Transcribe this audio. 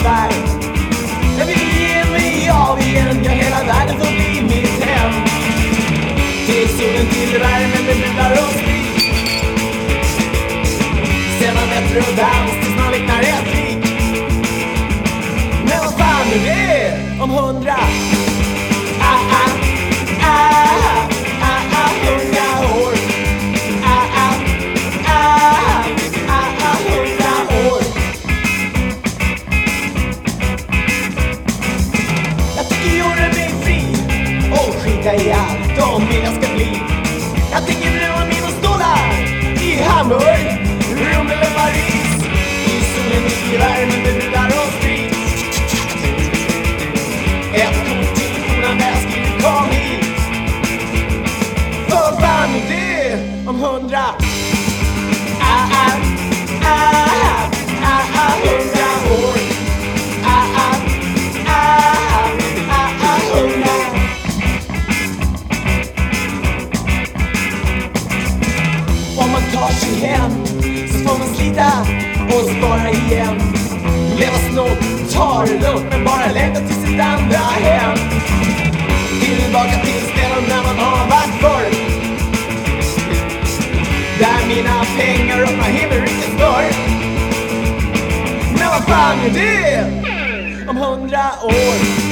stark Jag vill ge mig av igen, ja hela världen får bli mitt hem. Till solen, till värmen, det bubblar och sprit Sen man bättre och dans tills man liknar ett lik Men vad fan nu det om hundra? Jag tycker jorden är fri och skita i allt de vill jag ska bli. Jag tänker bruna mina stålar i Hamburg, Rom eller Paris. I solen, i värmen med brudar och sprit. Ett kort till kronan där jag skriver kom hit. För fan är det om hundra? Kanske hem så får man slita och spara igen. Leva snålt, ta det lugnt men bara längta till sitt andra hem. Tillbaka till ställen där man har varit förr. Där mina pengar öppnar himmelrikets dörr. Men vad fan är det om hundra år?